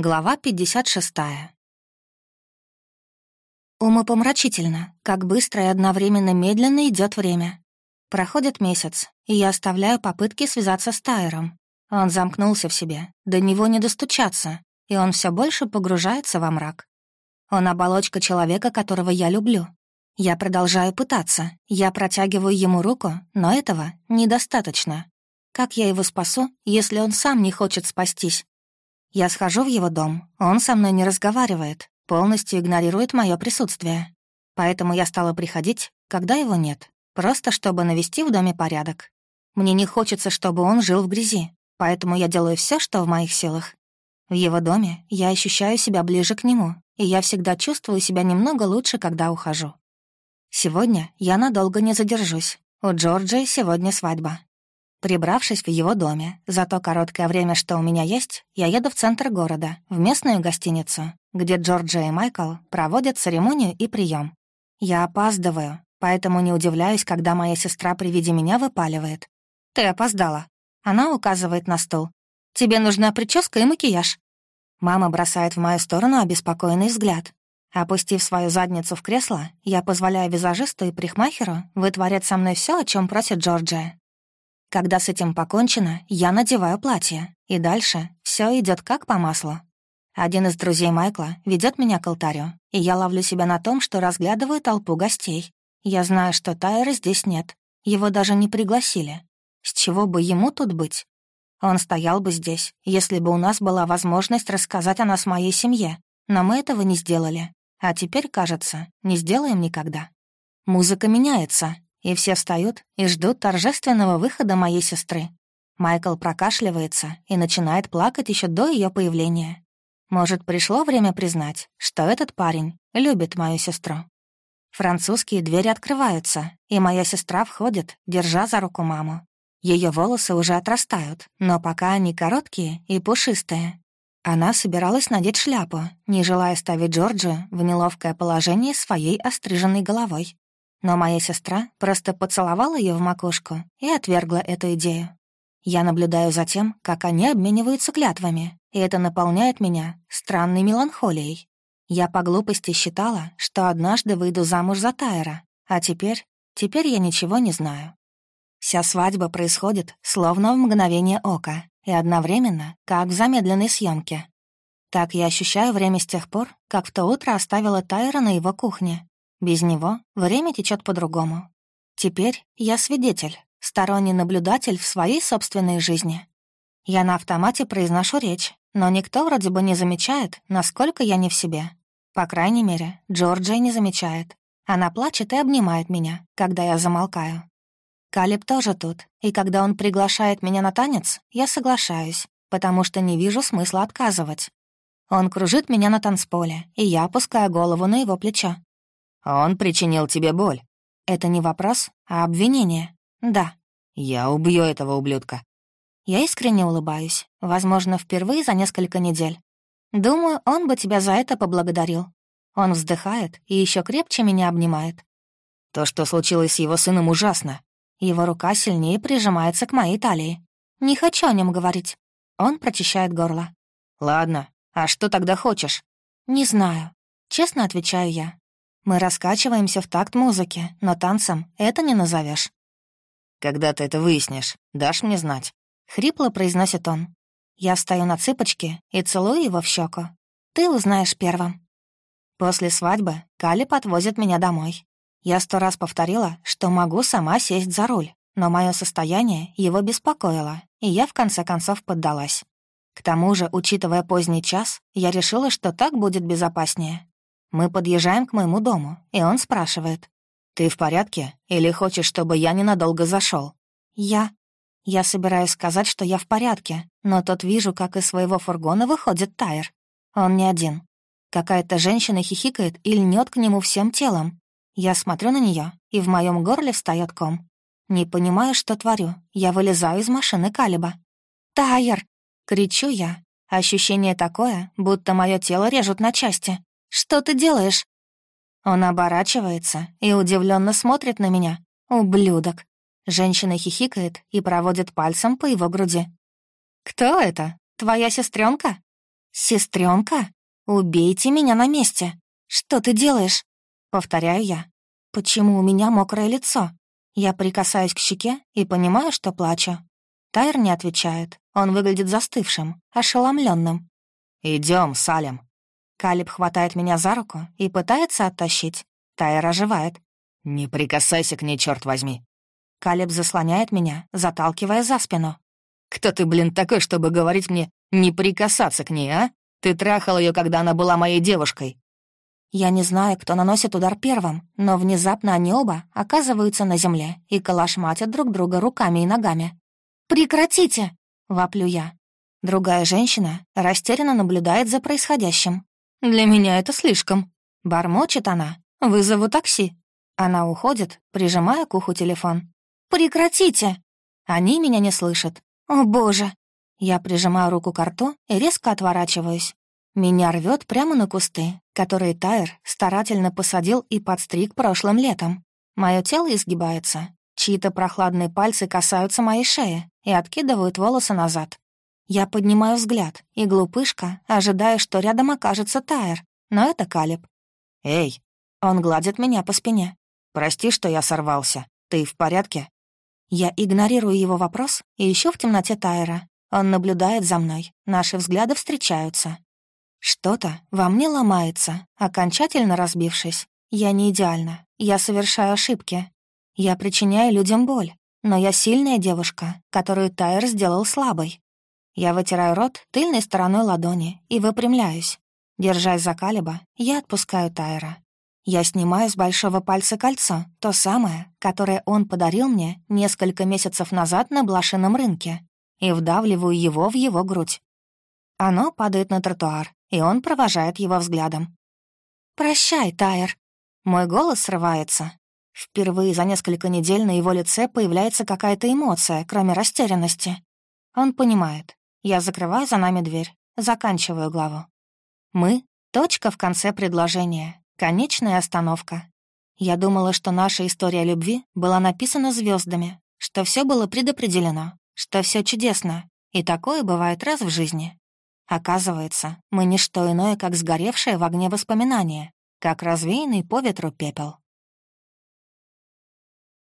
Глава 56. Умопомрачительно, как быстро и одновременно медленно идет время. Проходит месяц, и я оставляю попытки связаться с Тайером. Он замкнулся в себе, до него не достучаться, и он все больше погружается во мрак. Он оболочка человека, которого я люблю. Я продолжаю пытаться, я протягиваю ему руку, но этого недостаточно. Как я его спасу, если он сам не хочет спастись? Я схожу в его дом, он со мной не разговаривает, полностью игнорирует мое присутствие. Поэтому я стала приходить, когда его нет, просто чтобы навести в доме порядок. Мне не хочется, чтобы он жил в грязи, поэтому я делаю все, что в моих силах. В его доме я ощущаю себя ближе к нему, и я всегда чувствую себя немного лучше, когда ухожу. Сегодня я надолго не задержусь. У Джорджии сегодня свадьба. Прибравшись в его доме, за то короткое время, что у меня есть, я еду в центр города, в местную гостиницу, где Джорджия и Майкл проводят церемонию и прием. Я опаздываю, поэтому не удивляюсь, когда моя сестра при виде меня выпаливает. «Ты опоздала». Она указывает на стол. «Тебе нужна прическа и макияж». Мама бросает в мою сторону обеспокоенный взгляд. Опустив свою задницу в кресло, я позволяю визажисту и парикмахеру вытворять со мной все, о чем просит Джорджия. Когда с этим покончено, я надеваю платье, и дальше все идет как по маслу. Один из друзей Майкла ведет меня к алтарю, и я ловлю себя на том, что разглядываю толпу гостей. Я знаю, что Тайра здесь нет, его даже не пригласили. С чего бы ему тут быть? Он стоял бы здесь, если бы у нас была возможность рассказать о нас моей семье, но мы этого не сделали. А теперь, кажется, не сделаем никогда. Музыка меняется, и все встают и ждут торжественного выхода моей сестры. Майкл прокашливается и начинает плакать еще до ее появления. Может, пришло время признать, что этот парень любит мою сестру. Французские двери открываются, и моя сестра входит, держа за руку маму. Ее волосы уже отрастают, но пока они короткие и пушистые. Она собиралась надеть шляпу, не желая ставить Джорджию в неловкое положение своей остриженной головой. Но моя сестра просто поцеловала ее в макушку и отвергла эту идею. Я наблюдаю за тем, как они обмениваются клятвами, и это наполняет меня странной меланхолией. Я по глупости считала, что однажды выйду замуж за Тайра, а теперь, теперь я ничего не знаю. Вся свадьба происходит словно в мгновение ока и одновременно, как в замедленной съемке. Так я ощущаю время с тех пор, как в то утро оставила Тайра на его кухне, без него время течет по-другому. Теперь я свидетель, сторонний наблюдатель в своей собственной жизни. Я на автомате произношу речь, но никто вроде бы не замечает, насколько я не в себе. По крайней мере, Джорджия не замечает. Она плачет и обнимает меня, когда я замолкаю. Калиб тоже тут, и когда он приглашает меня на танец, я соглашаюсь, потому что не вижу смысла отказывать. Он кружит меня на танцполе, и я опускаю голову на его плечо. Он причинил тебе боль. Это не вопрос, а обвинение. Да. Я убью этого ублюдка. Я искренне улыбаюсь, возможно, впервые за несколько недель. Думаю, он бы тебя за это поблагодарил. Он вздыхает и еще крепче меня обнимает. То, что случилось с его сыном, ужасно. Его рука сильнее прижимается к моей талии. Не хочу о нем говорить. Он прочищает горло. Ладно, а что тогда хочешь? Не знаю. Честно отвечаю я. Мы раскачиваемся в такт музыки, но танцем это не назовешь. «Когда ты это выяснишь, дашь мне знать?» — хрипло произносит он. Я встаю на цыпочки и целую его в щеку. Ты узнаешь первым. После свадьбы Калиб отвозит меня домой. Я сто раз повторила, что могу сама сесть за руль, но мое состояние его беспокоило, и я в конце концов поддалась. К тому же, учитывая поздний час, я решила, что так будет безопаснее. Мы подъезжаем к моему дому, и он спрашивает. «Ты в порядке? Или хочешь, чтобы я ненадолго зашел? «Я...» Я собираюсь сказать, что я в порядке, но тут вижу, как из своего фургона выходит Тайр. Он не один. Какая-то женщина хихикает и льнет к нему всем телом. Я смотрю на нее, и в моем горле встает ком. Не понимаю, что творю. Я вылезаю из машины Калиба. «Тайр!» — кричу я. Ощущение такое, будто мое тело режут на части. Что ты делаешь?» Он оборачивается и удивленно смотрит на меня. «Ублюдок!» Женщина хихикает и проводит пальцем по его груди. «Кто это? Твоя сестренка? Сестренка, убейте меня на месте. Что ты делаешь?» Повторяю я. «Почему у меня мокрое лицо?» Я прикасаюсь к щеке и понимаю, что плачу. Тайр не отвечает. Он выглядит застывшим, ошеломленным. Идем, Салем. Калиб хватает меня за руку и пытается оттащить. Тайр оживает. «Не прикасайся к ней, черт возьми!» Калиб заслоняет меня, заталкивая за спину. «Кто ты, блин, такой, чтобы говорить мне не прикасаться к ней, а? Ты трахал ее, когда она была моей девушкой!» Я не знаю, кто наносит удар первым, но внезапно они оба оказываются на земле и калашматят друг друга руками и ногами. «Прекратите!» — воплю я. Другая женщина растерянно наблюдает за происходящим. «Для меня это слишком». Бормочет она. «Вызову такси». Она уходит, прижимая к уху телефон. «Прекратите!» Они меня не слышат. «О, боже!» Я прижимаю руку к рту и резко отворачиваюсь. Меня рвет прямо на кусты, которые Тайр старательно посадил и подстриг прошлым летом. Мое тело изгибается. Чьи-то прохладные пальцы касаются моей шеи и откидывают волосы назад. Я поднимаю взгляд, и глупышка, ожидая, что рядом окажется Тайр, но это Калиб. «Эй!» Он гладит меня по спине. «Прости, что я сорвался. Ты в порядке?» Я игнорирую его вопрос и ищу в темноте Тайра. Он наблюдает за мной, наши взгляды встречаются. Что-то во мне ломается, окончательно разбившись. Я не идеальна, я совершаю ошибки. Я причиняю людям боль, но я сильная девушка, которую Тайр сделал слабой. Я вытираю рот тыльной стороной ладони и выпрямляюсь. Держась за Калиба, я отпускаю Тайра. Я снимаю с большого пальца кольцо, то самое, которое он подарил мне несколько месяцев назад на блошином рынке, и вдавливаю его в его грудь. Оно падает на тротуар, и он провожает его взглядом. «Прощай, Тайер». Мой голос срывается. Впервые за несколько недель на его лице появляется какая-то эмоция, кроме растерянности. Он понимает. Я закрываю за нами дверь, заканчиваю главу. Мы — точка в конце предложения, конечная остановка. Я думала, что наша история любви была написана звездами, что все было предопределено, что все чудесно, и такое бывает раз в жизни. Оказывается, мы не что иное, как сгоревшее в огне воспоминания, как развеянный по ветру пепел.